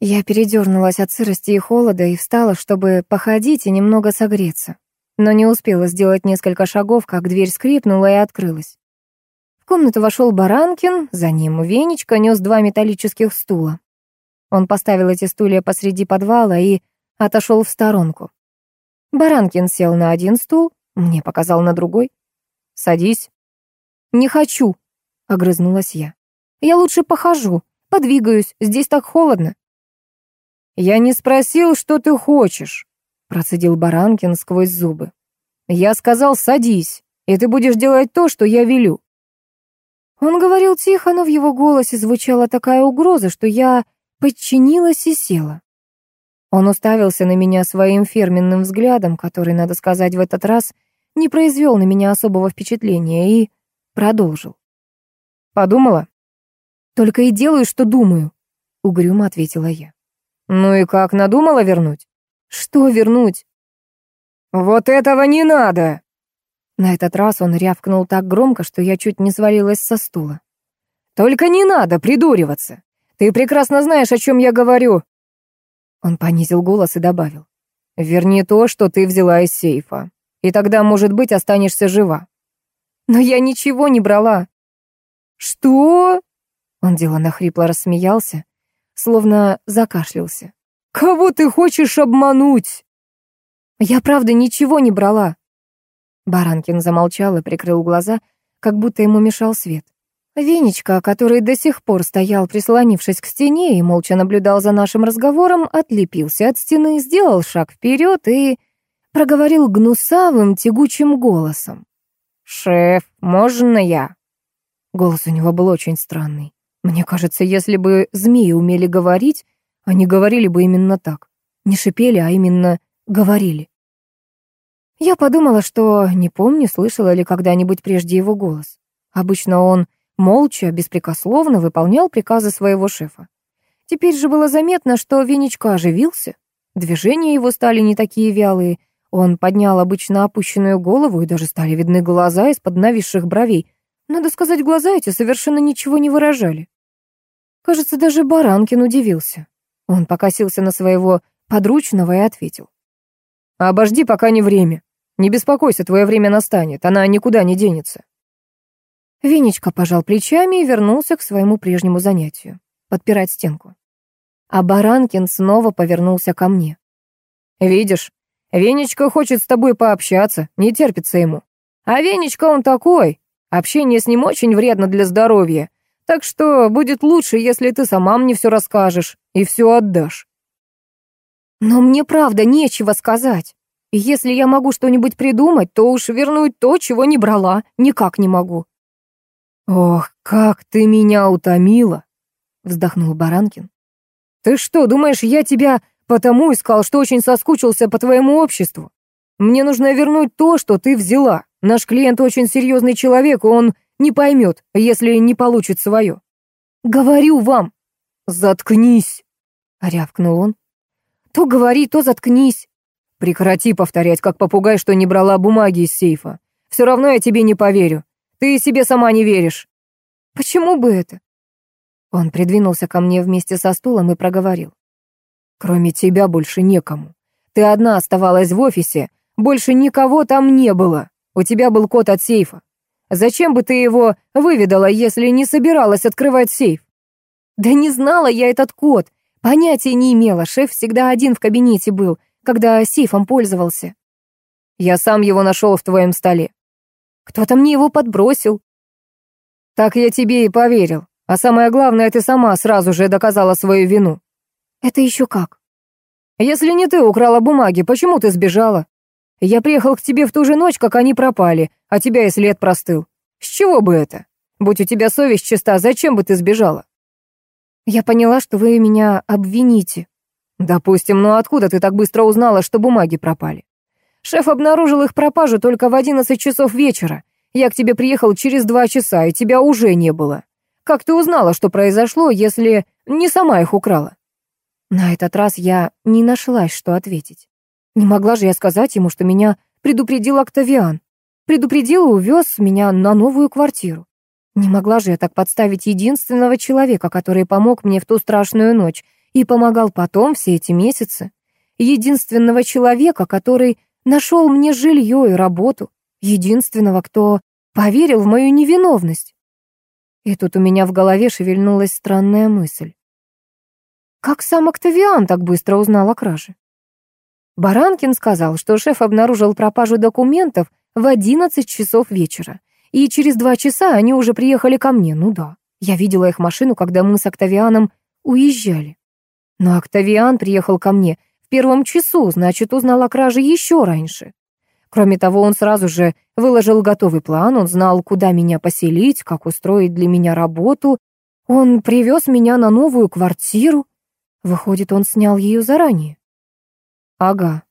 Я передернулась от сырости и холода и встала, чтобы походить и немного согреться. Но не успела сделать несколько шагов, как дверь скрипнула и открылась. В комнату вошел Баранкин, за ним Венечка нес два металлических стула. Он поставил эти стулья посреди подвала и отошел в сторонку. Баранкин сел на один стул, мне показал на другой. «Садись». «Не хочу», — огрызнулась я. «Я лучше похожу, подвигаюсь, здесь так холодно». «Я не спросил, что ты хочешь», — процедил Баранкин сквозь зубы. «Я сказал, садись, и ты будешь делать то, что я велю». Он говорил тихо, но в его голосе звучала такая угроза, что я подчинилась и села. Он уставился на меня своим фирменным взглядом, который, надо сказать, в этот раз не произвел на меня особого впечатления, и продолжил. «Подумала?» «Только и делаю, что думаю», — угрюмо ответила я. «Ну и как, надумала вернуть?» «Что вернуть?» «Вот этого не надо!» На этот раз он рявкнул так громко, что я чуть не свалилась со стула. «Только не надо придуриваться! Ты прекрасно знаешь, о чем я говорю!» Он понизил голос и добавил. «Верни то, что ты взяла из сейфа, и тогда, может быть, останешься жива». «Но я ничего не брала». «Что?» Он деланно хрипло рассмеялся, словно закашлялся. «Кого ты хочешь обмануть?» «Я правда ничего не брала». Баранкин замолчал и прикрыл глаза, как будто ему мешал свет. Венечка, который до сих пор стоял, прислонившись к стене и молча наблюдал за нашим разговором, отлепился от стены, сделал шаг вперед и проговорил гнусавым, тягучим голосом. «Шеф, можно я?» Голос у него был очень странный. Мне кажется, если бы змеи умели говорить, они говорили бы именно так. Не шипели, а именно говорили. Я подумала, что не помню, слышала ли когда-нибудь прежде его голос. Обычно он молча, беспрекословно выполнял приказы своего шефа. Теперь же было заметно, что Венечка оживился. Движения его стали не такие вялые. Он поднял обычно опущенную голову, и даже стали видны глаза из-под нависших бровей. Надо сказать, глаза эти совершенно ничего не выражали. Кажется, даже Баранкин удивился. Он покосился на своего подручного и ответил. «Обожди, пока не время. Не беспокойся, твое время настанет, она никуда не денется». Венечка пожал плечами и вернулся к своему прежнему занятию — подпирать стенку. А Баранкин снова повернулся ко мне. «Видишь, Венечка хочет с тобой пообщаться, не терпится ему. А Венечка он такой, общение с ним очень вредно для здоровья, так что будет лучше, если ты сама мне все расскажешь и все отдашь». «Но мне правда нечего сказать. И если я могу что-нибудь придумать, то уж вернуть то, чего не брала, никак не могу». «Ох, как ты меня утомила!» — вздохнул Баранкин. «Ты что, думаешь, я тебя потому искал, что очень соскучился по твоему обществу? Мне нужно вернуть то, что ты взяла. Наш клиент очень серьезный человек, он не поймет, если не получит свое. Говорю вам!» «Заткнись!» — рявкнул он. «То говори, то заткнись!» «Прекрати повторять, как попугай, что не брала бумаги из сейфа. Все равно я тебе не поверю. Ты себе сама не веришь. Почему бы это? Он придвинулся ко мне вместе со стулом и проговорил. Кроме тебя больше некому. Ты одна оставалась в офисе, больше никого там не было. У тебя был код от сейфа. Зачем бы ты его выведала, если не собиралась открывать сейф? Да не знала я этот код. Понятия не имела. Шеф всегда один в кабинете был, когда сейфом пользовался. Я сам его нашел в твоем столе. Кто-то мне его подбросил. Так я тебе и поверил. А самое главное, ты сама сразу же доказала свою вину. Это еще как? Если не ты украла бумаги, почему ты сбежала? Я приехал к тебе в ту же ночь, как они пропали, а тебя и след простыл. С чего бы это? Будь у тебя совесть чиста, зачем бы ты сбежала? Я поняла, что вы меня обвините. Допустим, но откуда ты так быстро узнала, что бумаги пропали? Шеф обнаружил их пропажу только в одиннадцать часов вечера. Я к тебе приехал через два часа, и тебя уже не было. Как ты узнала, что произошло, если не сама их украла?» На этот раз я не нашлась, что ответить. Не могла же я сказать ему, что меня предупредил Октавиан. Предупредил и увез меня на новую квартиру. Не могла же я так подставить единственного человека, который помог мне в ту страшную ночь, и помогал потом все эти месяцы. Единственного человека, который нашел мне жилье и работу. Единственного, кто поверил в мою невиновность. И тут у меня в голове шевельнулась странная мысль. Как сам Октавиан так быстро узнал о краже? Баранкин сказал, что шеф обнаружил пропажу документов в 11 часов вечера, и через два часа они уже приехали ко мне. Ну да, я видела их машину, когда мы с Октавианом уезжали. Но Октавиан приехал ко мне в первом часу, значит, узнал о краже еще раньше. Кроме того, он сразу же выложил готовый план, он знал, куда меня поселить, как устроить для меня работу. Он привез меня на новую квартиру. Выходит, он снял ее заранее. Ага.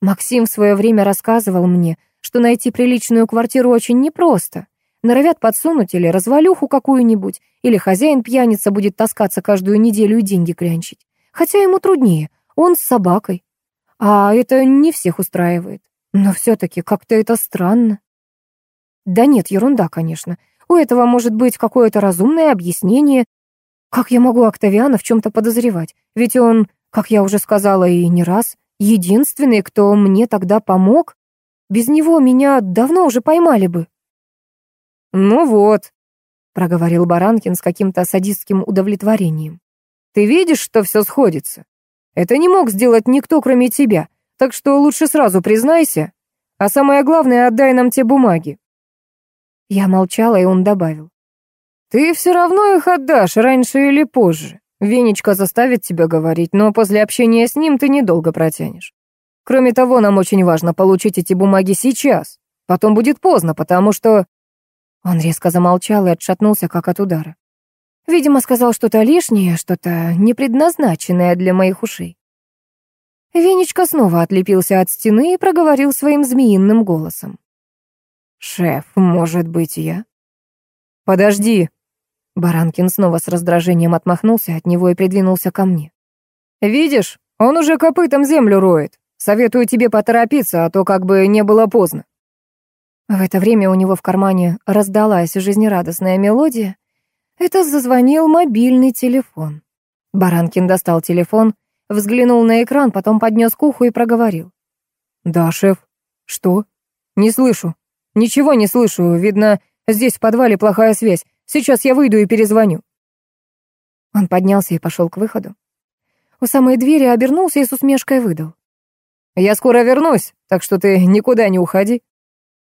Максим в свое время рассказывал мне, что найти приличную квартиру очень непросто. Норовят подсунуть или развалюху какую-нибудь, или хозяин пьяница будет таскаться каждую неделю и деньги клянчить. Хотя ему труднее, он с собакой. А это не всех устраивает. Но все-таки как-то это странно. Да нет, ерунда, конечно. У этого может быть какое-то разумное объяснение, как я могу Октавиана в чем-то подозревать? Ведь он, как я уже сказала и не раз, единственный, кто мне тогда помог. Без него меня давно уже поймали бы. «Ну вот», — проговорил Баранкин с каким-то садистским удовлетворением. «Ты видишь, что все сходится? Это не мог сделать никто, кроме тебя, так что лучше сразу признайся, а самое главное, отдай нам те бумаги». Я молчала, и он добавил. Ты все равно их отдашь, раньше или позже. Венечка заставит тебя говорить, но после общения с ним ты недолго протянешь. Кроме того, нам очень важно получить эти бумаги сейчас. Потом будет поздно, потому что...» Он резко замолчал и отшатнулся, как от удара. Видимо, сказал что-то лишнее, что-то непредназначенное для моих ушей. Венечка снова отлепился от стены и проговорил своим змеиным голосом. «Шеф, может быть, я?» «Подожди», Баранкин снова с раздражением отмахнулся от него и придвинулся ко мне. «Видишь, он уже копытом землю роет. Советую тебе поторопиться, а то как бы не было поздно». В это время у него в кармане раздалась жизнерадостная мелодия. Это зазвонил мобильный телефон. Баранкин достал телефон, взглянул на экран, потом поднес к уху и проговорил. «Да, шеф. Что? Не слышу. Ничего не слышу. Видно, здесь в подвале плохая связь. Сейчас я выйду и перезвоню». Он поднялся и пошел к выходу. У самой двери обернулся и с усмешкой выдал. «Я скоро вернусь, так что ты никуда не уходи».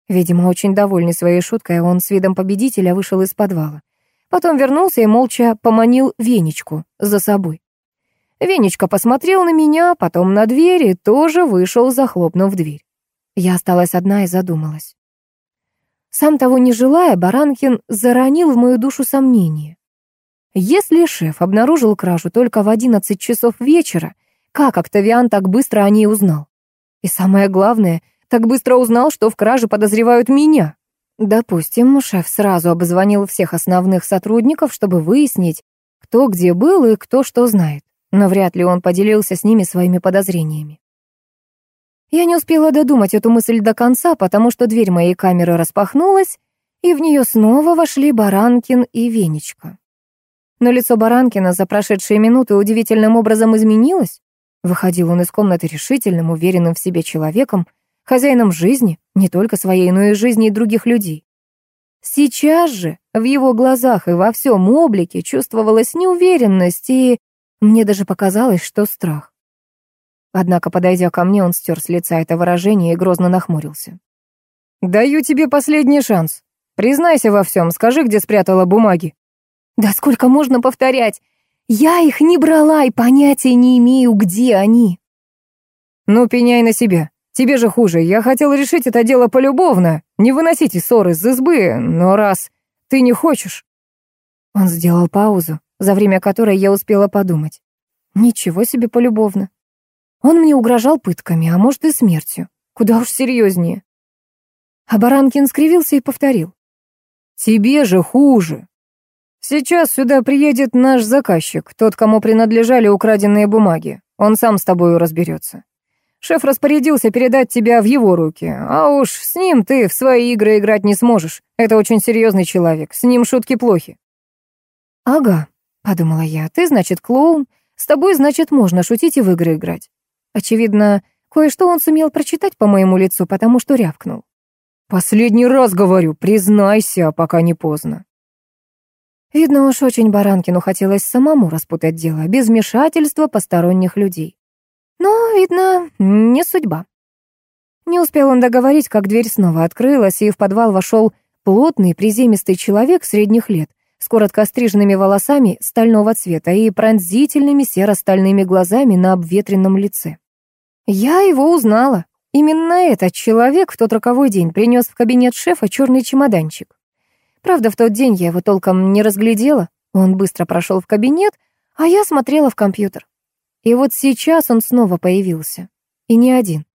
Видимо, очень довольный своей шуткой, он с видом победителя вышел из подвала. Потом вернулся и молча поманил Венечку за собой. Венечка посмотрел на меня, потом на дверь и тоже вышел, захлопнув дверь. Я осталась одна и задумалась. Сам того не желая, Баранкин заронил в мою душу сомнение. Если шеф обнаружил кражу только в 11 часов вечера, как Октавиан так быстро о ней узнал? И самое главное, так быстро узнал, что в краже подозревают меня. Допустим, шеф сразу обзвонил всех основных сотрудников, чтобы выяснить, кто где был и кто что знает. Но вряд ли он поделился с ними своими подозрениями. Я не успела додумать эту мысль до конца, потому что дверь моей камеры распахнулась, и в нее снова вошли Баранкин и Венечка. Но лицо Баранкина за прошедшие минуты удивительным образом изменилось. Выходил он из комнаты решительным, уверенным в себе человеком, хозяином жизни, не только своей, но и жизни других людей. Сейчас же в его глазах и во всем облике чувствовалась неуверенность, и мне даже показалось, что страх. Однако, подойдя ко мне, он стер с лица это выражение и грозно нахмурился. «Даю тебе последний шанс. Признайся во всем, скажи, где спрятала бумаги». «Да сколько можно повторять? Я их не брала и понятия не имею, где они». «Ну, пеняй на себя. Тебе же хуже. Я хотел решить это дело полюбовно, не выносить ссоры из избы, но раз ты не хочешь...» Он сделал паузу, за время которой я успела подумать. «Ничего себе полюбовно. Он мне угрожал пытками, а может и смертью. Куда уж серьезнее. А Баранкин скривился и повторил. «Тебе же хуже. Сейчас сюда приедет наш заказчик, тот, кому принадлежали украденные бумаги. Он сам с тобою разберется. Шеф распорядился передать тебя в его руки, а уж с ним ты в свои игры играть не сможешь. Это очень серьезный человек, с ним шутки плохи». «Ага», — подумала я, — «ты, значит, клоун, С тобой, значит, можно шутить и в игры играть. Очевидно, кое-что он сумел прочитать по моему лицу, потому что рявкнул. Последний раз говорю, признайся, пока не поздно. Видно уж очень Баранкину хотелось самому распутать дело, без вмешательства посторонних людей. Но, видно, не судьба. Не успел он договорить, как дверь снова открылась, и в подвал вошел плотный, приземистый человек средних лет, с коротко стриженными волосами стального цвета и пронзительными серо-стальными глазами на обветренном лице. Я его узнала. Именно этот человек в тот роковой день принес в кабинет шефа черный чемоданчик. Правда, в тот день я его толком не разглядела. Он быстро прошел в кабинет, а я смотрела в компьютер. И вот сейчас он снова появился. И не один.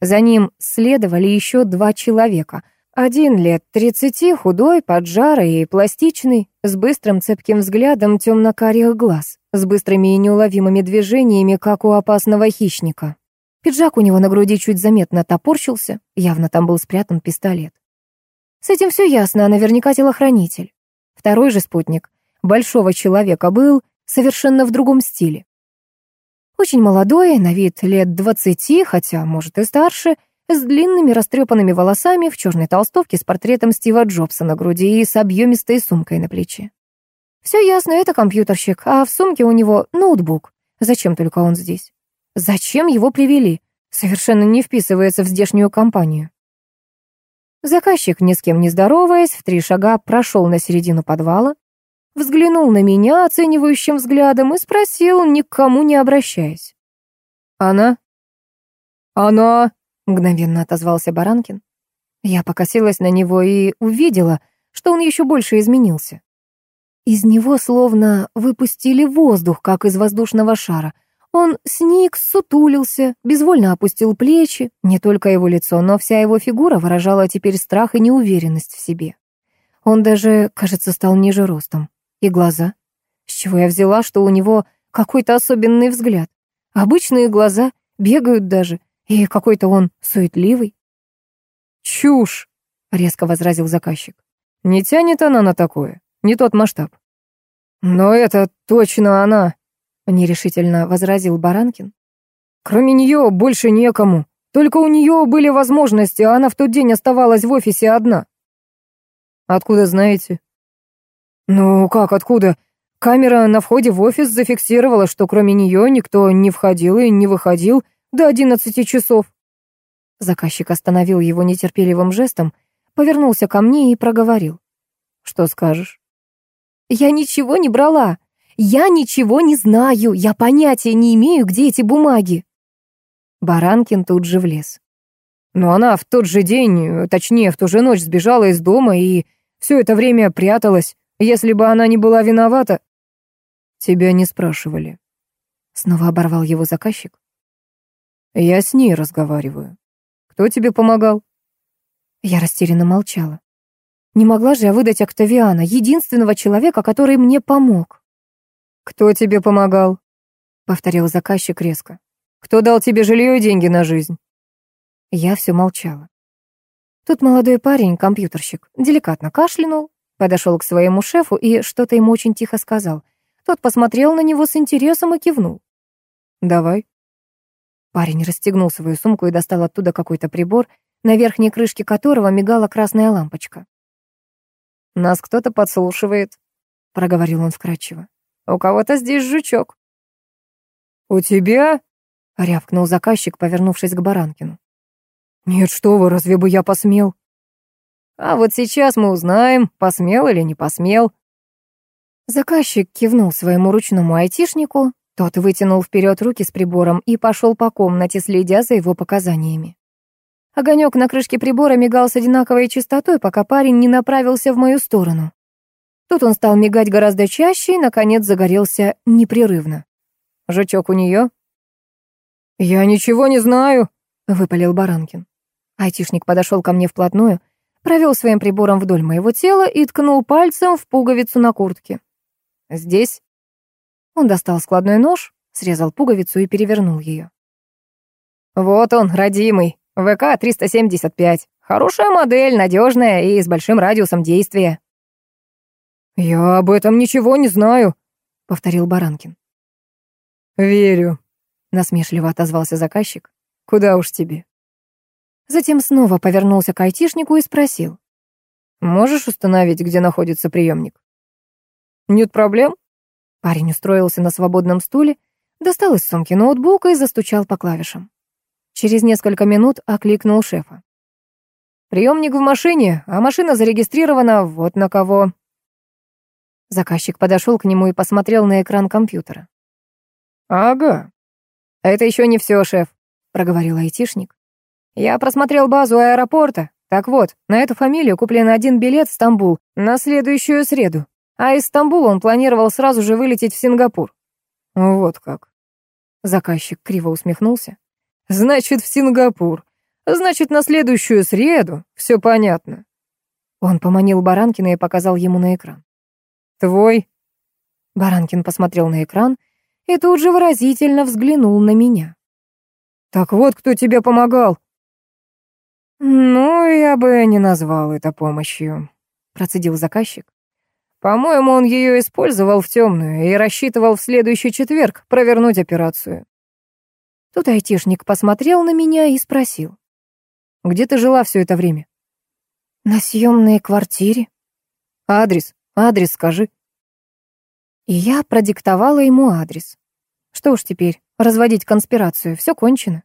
За ним следовали еще два человека. Один лет тридцати, худой, поджарый и пластичный, с быстрым цепким взглядом темно-карих глаз, с быстрыми и неуловимыми движениями, как у опасного хищника. Пиджак у него на груди чуть заметно топорщился, явно там был спрятан пистолет. С этим все ясно, а наверняка телохранитель. Второй же спутник, большого человека, был совершенно в другом стиле. Очень молодой, на вид лет двадцати, хотя, может, и старше, с длинными растрепанными волосами, в черной толстовке с портретом Стива Джобса на груди и с объемистой сумкой на плече. Все ясно, это компьютерщик, а в сумке у него ноутбук. Зачем только он здесь? Зачем его привели? Совершенно не вписывается в здешнюю компанию. Заказчик, ни с кем не здороваясь, в три шага прошел на середину подвала, взглянул на меня оценивающим взглядом и спросил, ни к кому не обращаясь. «Она?» «Она!» — мгновенно отозвался Баранкин. Я покосилась на него и увидела, что он еще больше изменился. Из него словно выпустили воздух, как из воздушного шара. Он сник, сутулился, безвольно опустил плечи. Не только его лицо, но вся его фигура выражала теперь страх и неуверенность в себе. Он даже, кажется, стал ниже ростом. И глаза. С чего я взяла, что у него какой-то особенный взгляд? Обычные глаза, бегают даже, и какой-то он суетливый. «Чушь!» — резко возразил заказчик. «Не тянет она на такое, не тот масштаб». «Но это точно она!» — нерешительно возразил Баранкин. «Кроме нее больше некому. Только у нее были возможности, а она в тот день оставалась в офисе одна». «Откуда знаете?» «Ну, как откуда? Камера на входе в офис зафиксировала, что кроме нее никто не входил и не выходил до одиннадцати часов». Заказчик остановил его нетерпеливым жестом, повернулся ко мне и проговорил. «Что скажешь?» «Я ничего не брала. Я ничего не знаю. Я понятия не имею, где эти бумаги». Баранкин тут же влез. Но она в тот же день, точнее, в ту же ночь сбежала из дома и все это время пряталась. Если бы она не была виновата... Тебя не спрашивали. Снова оборвал его заказчик. Я с ней разговариваю. Кто тебе помогал? Я растерянно молчала. Не могла же я выдать Октавиана, единственного человека, который мне помог. «Кто тебе помогал?» — повторил заказчик резко. «Кто дал тебе жилье и деньги на жизнь?» Я все молчала. Тут молодой парень, компьютерщик, деликатно кашлянул, Подошел к своему шефу и что-то ему очень тихо сказал. Тот посмотрел на него с интересом и кивнул. «Давай». Парень расстегнул свою сумку и достал оттуда какой-то прибор, на верхней крышке которого мигала красная лампочка. «Нас кто-то подслушивает», — проговорил он вкратчиво. «У кого-то здесь жучок». «У тебя?» — рявкнул заказчик, повернувшись к Баранкину. «Нет, что вы, разве бы я посмел?» А вот сейчас мы узнаем, посмел или не посмел. Заказчик кивнул своему ручному айтишнику, тот вытянул вперед руки с прибором и пошел по комнате, следя за его показаниями. Огонек на крышке прибора мигал с одинаковой частотой, пока парень не направился в мою сторону. Тут он стал мигать гораздо чаще и, наконец, загорелся непрерывно. «Жучок у нее?» «Я ничего не знаю», — выпалил Баранкин. Айтишник подошел ко мне вплотную, провел своим прибором вдоль моего тела и ткнул пальцем в пуговицу на куртке. «Здесь?» Он достал складной нож, срезал пуговицу и перевернул ее. «Вот он, родимый, ВК-375. Хорошая модель, надежная и с большим радиусом действия». «Я об этом ничего не знаю», — повторил Баранкин. «Верю», — насмешливо отозвался заказчик. «Куда уж тебе?» Затем снова повернулся к айтишнику и спросил. «Можешь установить, где находится приемник?» «Нет проблем». Парень устроился на свободном стуле, достал из сумки ноутбук и застучал по клавишам. Через несколько минут окликнул шефа. «Приемник в машине, а машина зарегистрирована вот на кого». Заказчик подошел к нему и посмотрел на экран компьютера. «Ага. Это еще не все, шеф», — проговорил айтишник. «Я просмотрел базу аэропорта. Так вот, на эту фамилию куплен один билет в Стамбул на следующую среду, а из Стамбула он планировал сразу же вылететь в Сингапур». «Вот как». Заказчик криво усмехнулся. «Значит, в Сингапур. Значит, на следующую среду. Все понятно». Он поманил Баранкина и показал ему на экран. «Твой?» Баранкин посмотрел на экран и тут же выразительно взглянул на меня. «Так вот, кто тебе помогал?» «Ну, я бы не назвал это помощью», — процедил заказчик. «По-моему, он ее использовал в темную и рассчитывал в следующий четверг провернуть операцию». Тут айтишник посмотрел на меня и спросил. «Где ты жила все это время?» «На съемной квартире». «Адрес?» Адрес скажи». И я продиктовала ему адрес. Что уж теперь, разводить конспирацию, все кончено.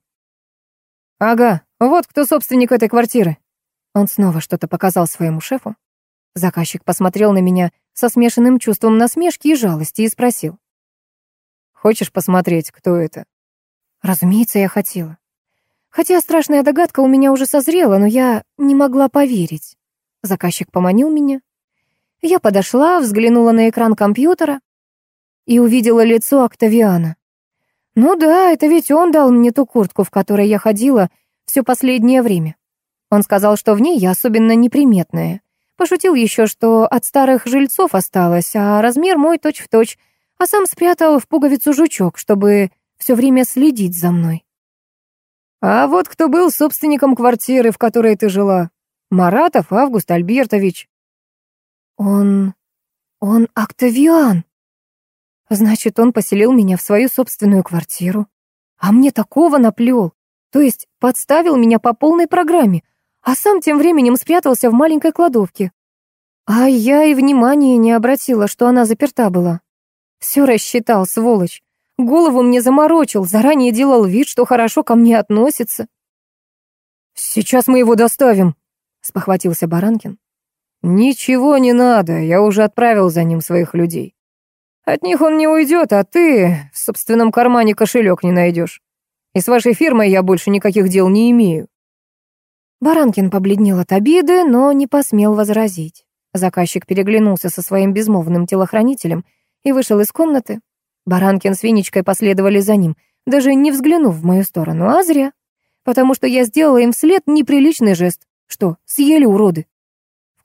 «Ага, вот кто собственник этой квартиры». Он снова что-то показал своему шефу. Заказчик посмотрел на меня со смешанным чувством насмешки и жалости и спросил. «Хочешь посмотреть, кто это?» Разумеется, я хотела. Хотя страшная догадка у меня уже созрела, но я не могла поверить. Заказчик поманил меня, я подошла, взглянула на экран компьютера и увидела лицо Октавиана. Ну да, это ведь он дал мне ту куртку, в которой я ходила все последнее время. Он сказал, что в ней я особенно неприметная. Пошутил еще, что от старых жильцов осталось, а размер мой точь-в-точь, точь, а сам спрятал в пуговицу жучок, чтобы все время следить за мной. А вот кто был собственником квартиры, в которой ты жила? Маратов Август Альбертович. Он... он Октавиан. Значит, он поселил меня в свою собственную квартиру. А мне такого наплел. То есть подставил меня по полной программе, а сам тем временем спрятался в маленькой кладовке. А я и внимания не обратила, что она заперта была. Все рассчитал, сволочь. Голову мне заморочил, заранее делал вид, что хорошо ко мне относится. «Сейчас мы его доставим», — спохватился Баранкин. «Ничего не надо, я уже отправил за ним своих людей. От них он не уйдет, а ты в собственном кармане кошелек не найдешь. И с вашей фирмой я больше никаких дел не имею». Баранкин побледнел от обиды, но не посмел возразить. Заказчик переглянулся со своим безмолвным телохранителем и вышел из комнаты. Баранкин с Винечкой последовали за ним, даже не взглянув в мою сторону, а зря. Потому что я сделала им вслед неприличный жест. Что, съели уроды?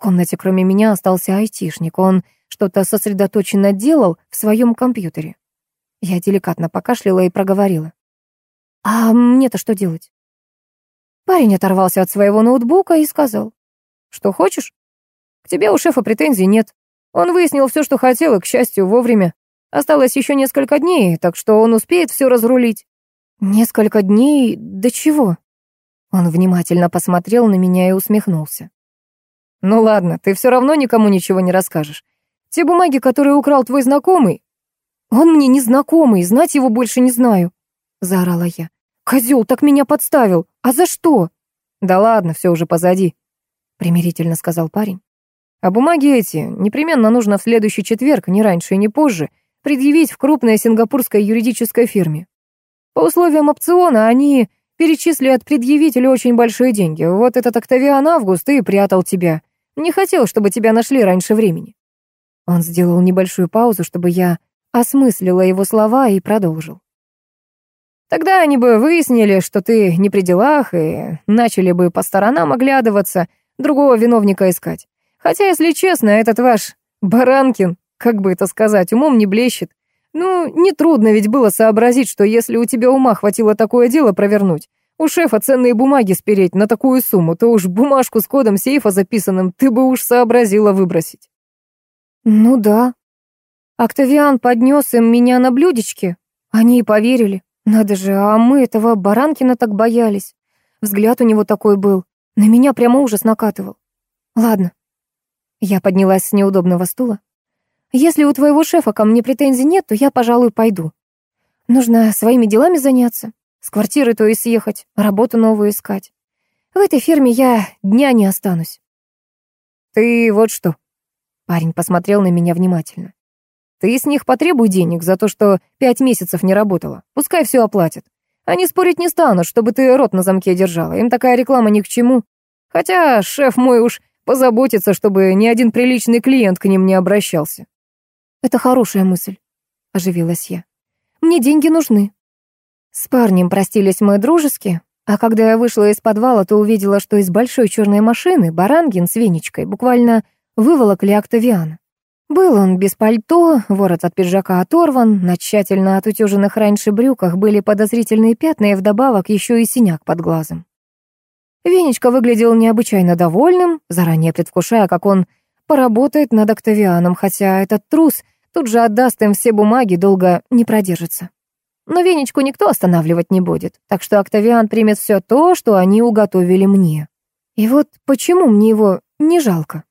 Комнате кроме меня остался айтишник. Он что-то сосредоточенно делал в своем компьютере. Я деликатно покашляла и проговорила. «А мне-то что делать?» Парень оторвался от своего ноутбука и сказал. «Что хочешь? К тебе у шефа претензий нет. Он выяснил все, что хотел, и, к счастью, вовремя. Осталось еще несколько дней, так что он успеет все разрулить». «Несколько дней? До чего?» Он внимательно посмотрел на меня и усмехнулся. Ну ладно, ты все равно никому ничего не расскажешь. Те бумаги, которые украл твой знакомый... Он мне незнакомый, знать его больше не знаю, заорала я. Козел так меня подставил. А за что? Да ладно, все уже позади, примирительно сказал парень. А бумаги эти непременно нужно в следующий четверг, не раньше и не позже, предъявить в крупной сингапурской юридической фирме. По условиям опциона они перечислили от предъявителя очень большие деньги. Вот этот Октавиан Август и прятал тебя. Не хотел, чтобы тебя нашли раньше времени». Он сделал небольшую паузу, чтобы я осмыслила его слова и продолжил. Тогда они бы выяснили, что ты не при делах, и начали бы по сторонам оглядываться, другого виновника искать. Хотя, если честно, этот ваш Баранкин, как бы это сказать, умом не блещет. Ну, нетрудно ведь было сообразить, что если у тебя ума хватило такое дело провернуть, у шефа ценные бумаги спереть на такую сумму, то уж бумажку с кодом сейфа записанным ты бы уж сообразила выбросить. Ну да. Октавиан поднес им меня на блюдечке, Они и поверили. Надо же, а мы этого Баранкина так боялись. Взгляд у него такой был. На меня прямо ужас накатывал. Ладно. Я поднялась с неудобного стула. Если у твоего шефа ко мне претензий нет, то я, пожалуй, пойду. Нужно своими делами заняться. С квартиры то и съехать, работу новую искать. В этой ферме я дня не останусь. Ты вот что. Парень посмотрел на меня внимательно. Ты с них потребуй денег за то, что пять месяцев не работала. Пускай все оплатят. Они спорить не станут, чтобы ты рот на замке держала. Им такая реклама ни к чему. Хотя шеф мой уж позаботится, чтобы ни один приличный клиент к ним не обращался. Это хорошая мысль, оживилась я. Мне деньги нужны. С парнем простились мы дружески, а когда я вышла из подвала, то увидела, что из большой черной машины Барангин с Венечкой буквально выволокли Октавиана. Был он без пальто, ворот от пиджака оторван, на тщательно отутюженных раньше брюках были подозрительные пятна и вдобавок еще и синяк под глазом. Венечка выглядел необычайно довольным, заранее предвкушая, как он поработает над Октавианом, хотя этот трус тут же отдаст им все бумаги, долго не продержится. Но Венечку никто останавливать не будет, так что Октавиан примет все то, что они уготовили мне. И вот почему мне его не жалко?